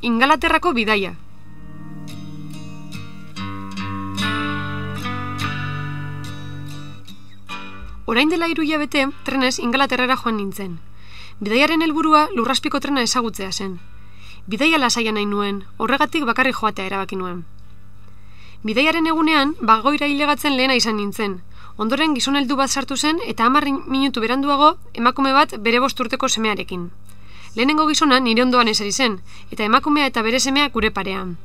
Ingalaterrako bidaia. Orain dela hiru bete, trenez Ingalaterrara joan nintzen. Bidaiaren helburua lurraspiko trena ezagutzea zen. Bidaia lasaia nahi nuen, horregatik bakarri joatea erabaki nuen. Bidaiaren egunean, bagoira hilegatzen lehena izan nintzen. Ondoren gizon heldu bat sartu zen eta hamarrin minutu beranduago emakume bat bere bosturteko semearekin. Lehenengo gizona nire ondoan eseri zen, eta emakumea eta bere semea gure parean.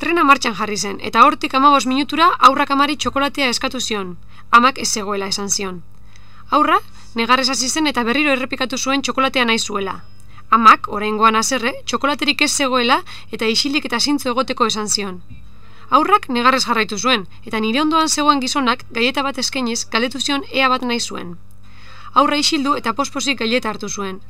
Trena martxan jarri zen, eta hortik amabos minutura aurrak amari txokolatea eskatu zion, amak ez zegoela esan zion. Aurra, negarrez hasi zen eta berriro errepikatu zuen txokolatea nahi zuela. Amak, oraingoan azerre, txokolaterik ez zegoela eta isilik eta zintzo egoteko esan zion. Aurrak negarrez jarraitu zuen, eta nire ondoan zegoen gizonak gaieta bat eskeniz galdetu zion ea bat nahi zuen. Aurra isildu eta posposik gaieta hartu zuen.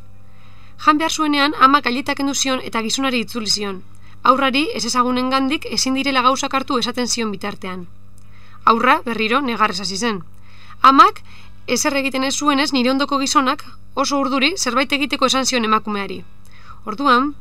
Jan behar zuenean ama gailetak zion eta gizonari itzuli zion. Aurrari ez ezagunen gandik ezin direla gauzak hartu esaten zion bitartean. Aurra berriro negarrez hasi zen. Amak ezer egiten ez zuenez nire ondoko gizonak oso urduri zerbait egiteko esan zion emakumeari. Orduan,